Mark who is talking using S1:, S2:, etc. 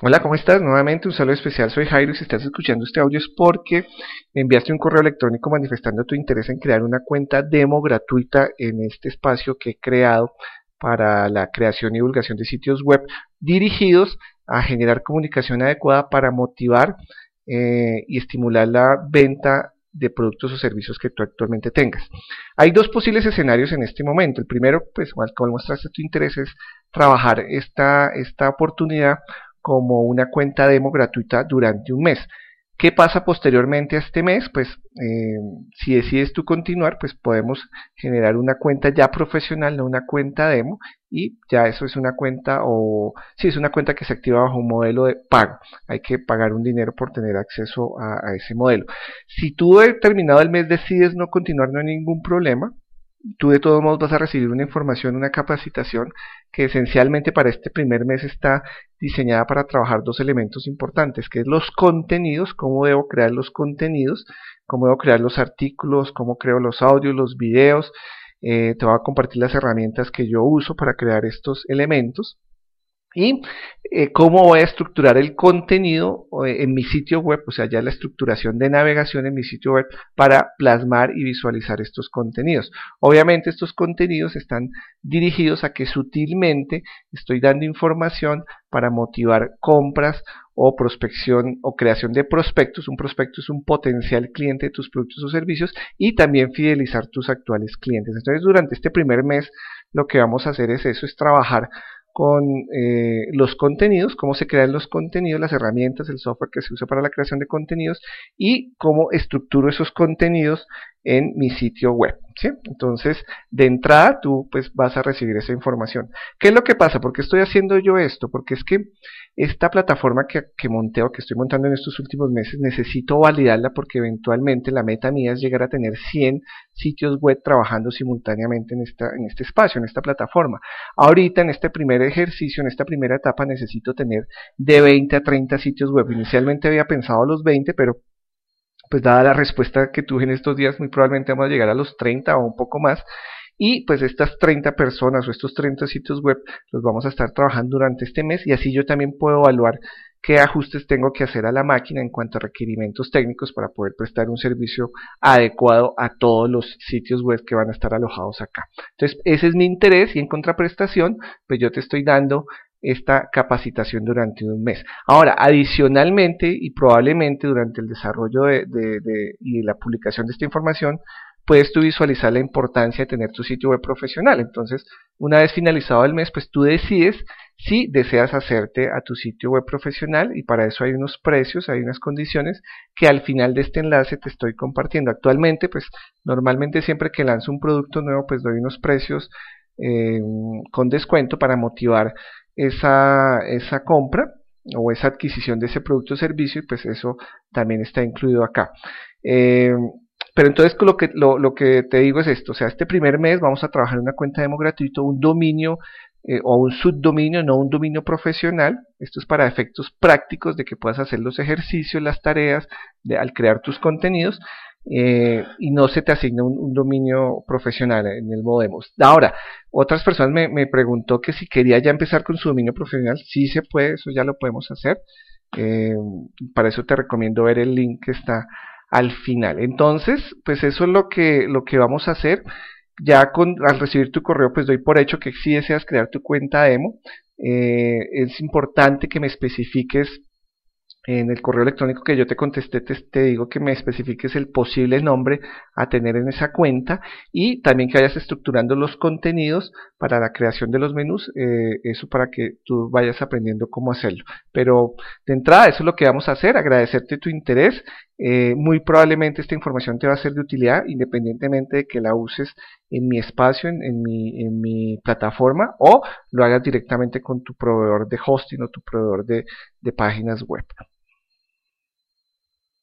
S1: Hola, ¿cómo estás? Nuevamente un saludo especial, soy Jairo y si estás escuchando este audio es porque me enviaste un correo electrónico manifestando tu interés en crear una cuenta demo gratuita en este espacio que he creado para la creación y divulgación de sitios web dirigidos a generar comunicación adecuada para motivar eh, y estimular la venta de productos o servicios que tú actualmente tengas. Hay dos posibles escenarios en este momento. El primero, pues, como mostraste tu interés, es trabajar esta, esta oportunidad como una cuenta demo gratuita durante un mes. ¿Qué pasa posteriormente a este mes? Pues eh, si decides tú continuar, pues podemos generar una cuenta ya profesional, no una cuenta demo, y ya eso es una cuenta o si es una cuenta que se activa bajo un modelo de pago. Hay que pagar un dinero por tener acceso a, a ese modelo. Si tú terminado el mes decides no continuar, no hay ningún problema tú de todos modos vas a recibir una información, una capacitación que esencialmente para este primer mes está diseñada para trabajar dos elementos importantes, que es los contenidos, cómo debo crear los contenidos, cómo debo crear los artículos, cómo creo los audios, los videos, eh, te voy a compartir las herramientas que yo uso para crear estos elementos y eh, cómo voy a estructurar el contenido eh, en mi sitio web, o sea, ya la estructuración de navegación en mi sitio web para plasmar y visualizar estos contenidos. Obviamente estos contenidos están dirigidos a que sutilmente estoy dando información para motivar compras o prospección o creación de prospectos. Un prospecto es un potencial cliente de tus productos o servicios y también fidelizar tus actuales clientes. Entonces durante este primer mes lo que vamos a hacer es eso, es trabajar con eh, los contenidos, cómo se crean los contenidos, las herramientas, el software que se usa para la creación de contenidos y cómo estructuro esos contenidos en mi sitio web. ¿sí? Entonces, de entrada, tú pues vas a recibir esa información. ¿Qué es lo que pasa? ¿Por qué estoy haciendo yo esto? Porque es que esta plataforma que, que monté o que estoy montando en estos últimos meses, necesito validarla porque eventualmente la meta mía es llegar a tener 100 sitios web trabajando simultáneamente en, esta, en este espacio, en esta plataforma. Ahorita, en este primer ejercicio, en esta primera etapa, necesito tener de 20 a 30 sitios web. Inicialmente había pensado los 20, pero pues dada la respuesta que tuve en estos días, muy probablemente vamos a llegar a los 30 o un poco más. Y pues estas 30 personas o estos 30 sitios web los vamos a estar trabajando durante este mes y así yo también puedo evaluar qué ajustes tengo que hacer a la máquina en cuanto a requerimientos técnicos para poder prestar un servicio adecuado a todos los sitios web que van a estar alojados acá. Entonces ese es mi interés y en contraprestación pues yo te estoy dando esta capacitación durante un mes. Ahora, adicionalmente y probablemente durante el desarrollo de, y la publicación de esta información, puedes tú visualizar la importancia de tener tu sitio web profesional. Entonces, una vez finalizado el mes, pues tú decides si deseas hacerte a tu sitio web profesional y para eso hay unos precios, hay unas condiciones que al final de este enlace te estoy compartiendo. Actualmente, pues normalmente siempre que lanzo un producto nuevo, pues doy unos precios eh, con descuento para motivar esa, esa compra o esa adquisición de ese producto o servicio y pues eso también está incluido acá. Eh, pero entonces lo que, lo, lo, que te digo es esto, o sea, este primer mes vamos a trabajar una cuenta demo gratuito, un dominio eh, o un subdominio, no un dominio profesional. Esto es para efectos prácticos de que puedas hacer los ejercicios, las tareas de, al crear tus contenidos. Eh, y no se te asigna un, dominio profesional en el Modemos. Ahora, otras personas me, preguntó que si quería ya empezar con su dominio profesional, sí se puede, eso ya lo podemos hacer. Eh, para eso te recomiendo ver el link que está al final. Entonces, pues eso es lo que, lo que vamos a hacer. Ya con, al recibir tu correo, pues doy por hecho que si deseas crear tu cuenta demo. Eh, es importante que me especifiques en el correo electrónico que yo te contesté te, digo que me especifiques el posible nombre a tener en esa cuenta y también que vayas estructurando los contenidos para la creación de los menús, eh, eso para que tú vayas aprendiendo cómo hacerlo. Pero de entrada eso es lo que vamos a hacer, agradecerte tu interés, eh, muy probablemente esta información te va a ser de utilidad independientemente de que la uses en mi espacio, en, mi, en mi plataforma o lo hagas directamente con tu proveedor de hosting o tu proveedor de páginas web.